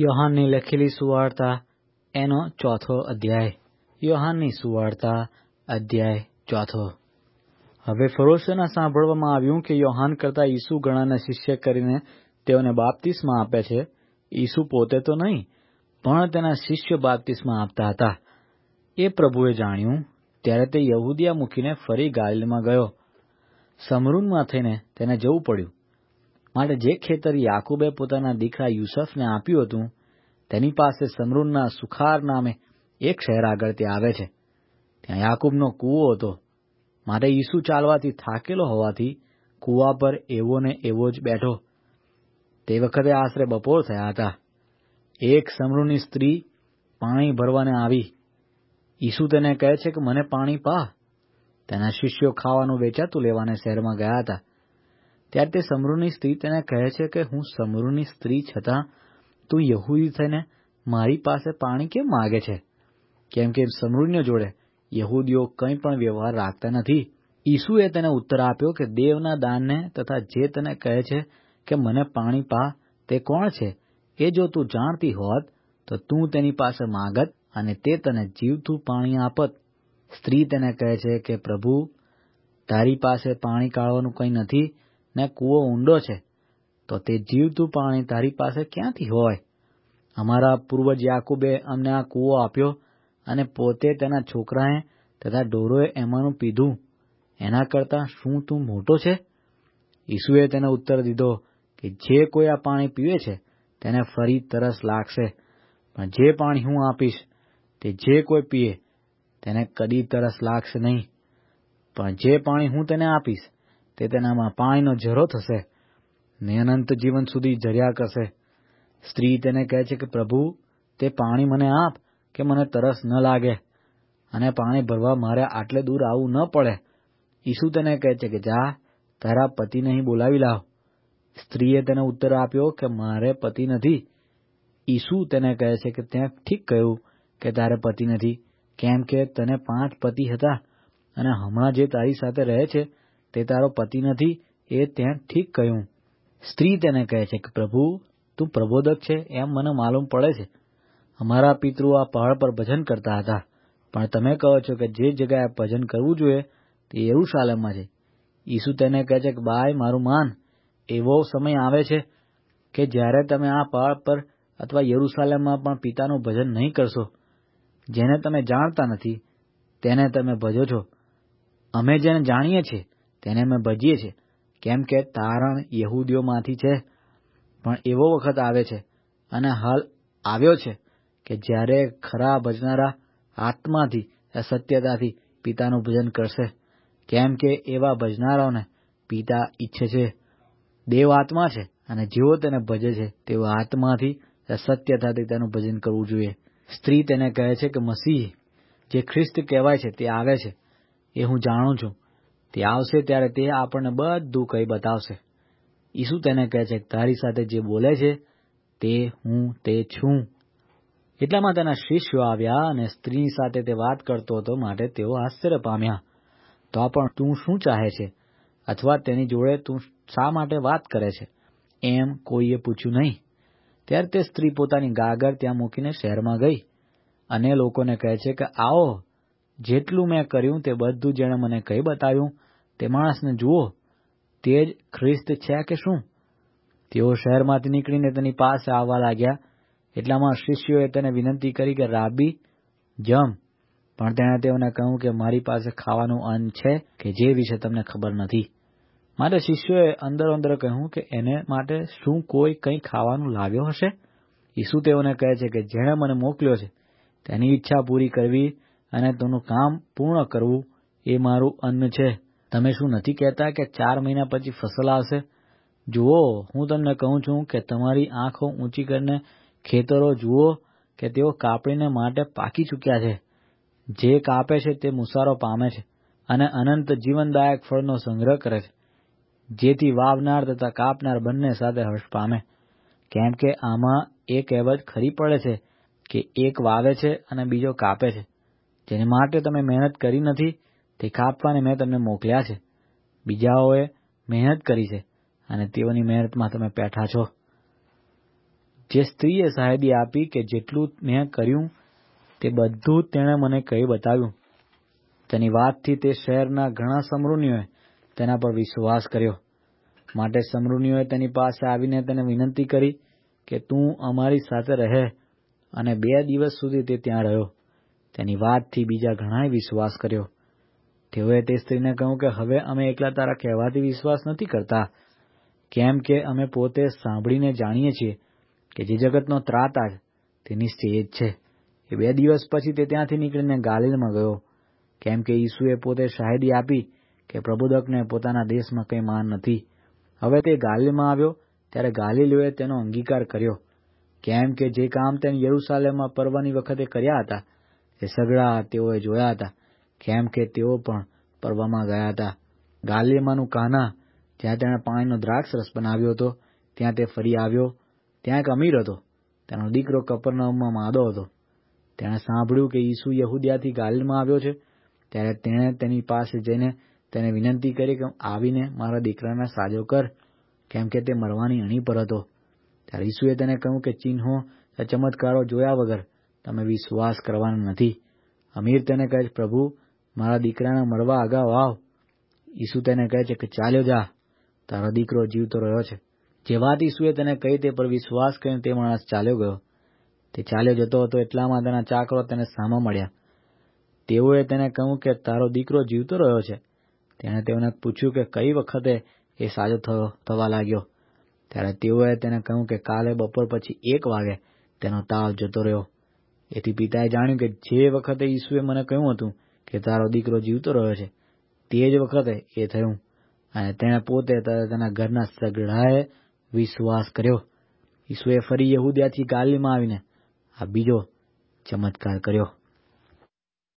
યોહાનની લખેલી સુવાર્તા, એનો ચોથો અધ્યાય. યોહાનની સુવાર્તા, અધ્યાય ચોથો. હવે ફરોશોના સાંભળવામાં આવ્યું કે યોહાન કરતા ઈસુ ઘણાને શિષ્ય કરીને તેઓને બાપ્તિસ્મા આપે છે. ઈસુ પોતે તો નહીં, પણ તેના શિષ્ય બાપ્તિસ્મા આપતા હતા. એ પ્રભુએ જાણ્યું, ત્યારે તે યહૂદિયા મૂકીને ફરી ગાલિલમાં ગયો. સમરૂનમાં થઈને તેને જવું પડ્યું. માટે જે ખેતર યાકુબે પોતાના દીકરા યુસફને આપ્યું હતું, તેની પાસે સમરૂનના સુખાર નામે એક શહેર આગળ તે આવે છે. ત્યાં યાકુબનો કૂવો હતો. માટે ઈસુ ચાલવાથી થાકેલો હોવાથી કૂવા પર એવો ને એવો જ બેઠો. તે વખતે આશરે બપોર થયા હતા. એક સમરૂની સ્ત્રી પાણી ભરવાને આવી. ઈસુ તેને કહે છે કે, મને પાણી પા. તેના શિષ્યો ખાવાનું વેચાતું લેવાને શહેરમાં ગયા હતા. ત્યારે તે સમરૂની સ્ત્રી તેને કહે છે કે હું સમૃહની સ્ત્રી છતાં તું યહૂદી થઈને મારી પાસે પાણી કેમ માગે છે? કેમ કે સમૃહની જોડે યહૂદીઓ કંઈ પણ વ્યવહાર રાખતા નથી. ઈસુએ તેને ઉત્તર આપ્યો કે દેવના દાનને તથા જે તને કહે છે કે મને પાણી પા, તે કોણ છે? એ જો તું જાણતી હોત, તો તું તેની પાસે માગત અને તે તને જીવતું પાણી આપત. સ્ત્રી તેને કહે છે કે પ્રભુ, તારી પાસે પાણી કાઢવાનું કંઈ નથી ને કૂવો ઊંડો છે, તો તે જીવતું પાણી તારી પાસે ક્યાંથી હોય? અમારા પૂર્વજ યાકુબે અમને આ કૂવો આપ્યો અને પોતે તેના છોકરાએ તથા ઢોરોએ એમાંનું પીધું. એના કરતાં શું તું મોટો છે? ઈસુએ તેને ઉત્તર દીધો કે જે કોઈ આ પાણી પીવે છે, તેને ફરી તરસ લાગશે. પણ જે પાણી હું આપીશ, તે જે કોઈ પીએ, તેને કદી તરસ લાગશે નહીં. પણ જે પાણી હું તેને આપીશ તે તેનામાં પાણીનો ઝરો થશે. ને અનંત જીવન સુધી ઝર્યા કરશે. સ્ત્રી તેને કહે છે કે, પ્રભુ, તે પાણી મને આપ, કે મને તરસ ન લાગે. અને પાણી ભરવા મારે આટલે દૂર આવવું ન પડે. ઈસુ તેને કહે છે કે, જા, તારા પતિને અહીં બોલાવી લાવ. સ્ત્રીએ તેને ઉત્તર આપ્યો કે, મારે પતિ નથી. ઈસુ તેને કહે છે કે તે ઠીક કહ્યું કે, તારે પતિ નથી. કેમ કે તને પાંચ પતિ હતા અને હમણાં જે તારી સાથે રહે છે તે તારો પતિ નથી, એ ત્યાં ઠીક કહ્યું. સ્ત્રી તેને કહે છે કે, પ્રભુ, તું પ્રબોધક છે, એમ મને માલુમ પડે છે. અમારા પિતૃ આ પહાડ પર ભજન કરતા હતા. પણ તમે કહો છો કે જે જગ્યાએ ભજન કરવું જોઈએ, તે યરૂશાલેમમાં છે. ઈસુ તેને કહે છે કે, બાય, મારું માન. એવો સમય આવે છે કે જ્યારે તમે આ પહાડ પર અથવા યરૂશાલેમમાં પણ પિતાનું ભજન નહીં કરશો. જેને તમે જાણતા નથી, તેને તમે ભજો છો. અમે જેને જાણીએ છીએ તેને અમે ભજીએ છીએ. કેમ કે તારણ યહૂદીઓમાંથી છે. પણ એવો વખત આવે છે અને હાલ આવ્યો છે કે જ્યારે ખરા ભજનારા આત્માથી સત્યતાથી પિતાનું ભજન કરશે. કેમ કે એવા ભજનારાઓને પિતા ઈચ્છે છે. દેવ આત્મા છે અને જેઓ તેને ભજે છે, તેઓ આત્માથી સત્યતાથી તેનું ભજન કરવું જોઈએ. સ્ત્રી તેને કહે છે કે મસીહ, જે ખ્રિસ્ત કહેવાય છે તે આવે છે. એ હું જાણું છું. તે આવશે ત્યારે તે આપણને બધું કંઈ બતાવશે. ઈસુ તેને કહે છે, તારી સાથે જે બોલે છે, તે હું તે છું. એટલામાં તેના શિષ્યો આવ્યા અને સ્ત્રીની સાથે તે વાત કરતો હતો, માટે તેઓ આશ્ચર્ય પામ્યા. તો પણ તું શું ચાહે છે? અથવા તેની જોડે તું શા માટે વાત કરે છે? એમ કોઈએ પૂછ્યું નહીં. ત્યારે તે સ્ત્રી પોતાની ગાગર ત્યાં મૂકીને શહેરમાં ગઈ અને લોકોને કહે છે કે, આવો જેટલું મેં કર્યું તે બધું જેણે મને કહી બતાવ્યું, તે માણસને જુઓ, તે જ ખ્રિસ્ત છે કે શું? તેઓ શહેરમાંથી નીકળીને તેની પાસે આવવા લાગ્યા. એટલામાં શિષ્યોએ તેને વિનંતી કરી કે, રાબી, જમ. પણ તેણે તેઓને કહ્યું કે, મારી પાસે ખાવાનું અન્ન છે કે જે વિશે તમને ખબર નથી. માટે શિષ્યોએ અંદરો અંદર કહ્યું કે, એને માટે શું કોઈ કંઈ ખાવાનું લાવ્યો હશે? ઈસુ તેઓને કહે છે કે, જેણે મને મોકલ્યો છે, તેની ઈચ્છા પૂરી કરવી અને તેનું કામ પૂર્ણ કરવું એ મારું અન્ન છે. તમે શું નથી કહેતા કે ચાર મહિના પછી ફસલ આવશે? જુઓ, હું તમને કહું છું કે તમારી આંખો ઊંચી કરીને ખેતરો જુઓ કે તેઓ કાપણીને માટે પાકી ચૂક્યા છે. જે કાપે છે તે મુસારો પામે છે અને અનંત જીવનદાયક ફળનો સંગ્રહ કરે છે. જેથી વાવનાર તથા કાપનાર બંને સાથે હર્ષ પામે. કેમ કે આમાં એ કહેવત ખરી પડે છે કે એક વાવે છે અને બીજો કાપે છે. જેને માટે તમે મહેનત કરી નથી, તે કાપવાને મેં તમને મોકલ્યા છે. બીજાઓએ મહેનત કરી છે અને તેઓની મહેનતમાં તમે બેઠા છો. જે સ્ત્રીએ સાહેદી આપી કે જેટલું મેં કર્યું, તે બધું તેણે મને કહી બતાવ્યું. તેની વાતથી તે શહેરના ઘણા સમૃદ્ધિઓએ તેના પર વિશ્વાસ કર્યો. માટે સમૃદ્ધિઓએ તેની પાસે આવીને તેને વિનંતી કરી કે તું અમારી સાથે રહે અને બે દિવસ સુધી તે ત્યાં રહ્યો. તેની વાતથી બીજા ઘણાએ વિશ્વાસ કર્યો. તેઓએ તે સ્ત્રીને કહ્યું કે હવે અમે એકલા તારા કહેવાથી વિશ્વાસ નથી કરતા. કેમ કે અમે પોતે સાંભળીને જાણીએ છીએ કે જે જગતનો ત્રાતાજ તેની સ્ટેજ છે. એ બે દિવસ પછી તે ત્યાંથી નીકળીને ગાલિલમાં ગયો. કેમ કે ઈસુએ પોતે શાહેદી આપી કે પ્રબોધકને પોતાના દેશમાં કંઈ માન નથી. હવે તે ગાલિલમાં આવ્યો, ત્યારે ગાલિલીઓએ તેનો અંગીકાર કર્યો. કેમ કે જે કામ તેને યરૂસાલેમમાં પર્વની વખતે કર્યા હતા તે સગડા તેઓએ જોયા હતા. કેમ કે તેઓ પણ પર્વમાં ગયા હતા. ગાલિલમાંનું કાના, જ્યાં તેણે પાણીનો દ્રાક્ષ રસ બનાવ્યો હતો, ત્યાં તે ફરી આવ્યો. ત્યાં એક અમીર હતો. તેનો દીકરો કપરનામમાં માદો હતો. તેણે સાંભળ્યું કે ઈસુ યહૂદિયાથી ગાલિલમાં આવ્યો છે, ત્યારે તેણે તેની પાસે જઈને તેને વિનંતી કરી કે, આવીને મારા દીકરાને સાજો કર. કેમ કે તે મરવાની અણી પર હતો. ત્યારે ઈસુએ તેને કહ્યું કે, ચિહ્નો, ચમત્કારો જોયા વગર તમે વિશ્વાસ કરવાના નથી. અમીર તેને કહે છે, પ્રભુ, મારા દીકરાને મળવા અગાઉ આવ. ઈસુ તેને કહે છે કે, ચાલ્યો જા. તારો દીકરો જીવતો રહ્યો છે. જે વાત ઈસુએ તેને કહી તે પર વિશ્વાસ કરીને તે માણસ ચાલ્યો ગયો. તે ચાલ્યો જતો હતો એટલામાં તેના ચાકરો તેને સામા મળ્યા. તેઓએ તેને કહ્યું કે, તારો દીકરો જીવતો રહ્યો છે. તેણે તેઓને પૂછ્યું કે, કઈ વખતે એ સાજો થવા લાગ્યો? ત્યારે તેઓએ તેને કહ્યું કે, કાલે બપોર પછી એક વાગે તેનો તાવ જતો રહ્યો. એથી પિતાએ જાણ્યું કે જે વખતે ઈસુએ મને કહ્યું હતું કે તારો દીકરો જીવતો રહ્યો છે, તે જ વખતે એ થયું. અને તેણે પોતે તેના ઘરના સગડાએ વિશ્વાસ કર્યો. ઈસુએ ફરી યહૂદિયાથી ગાલીમાં આવીને આ બીજો ચમત્કાર કર્યો.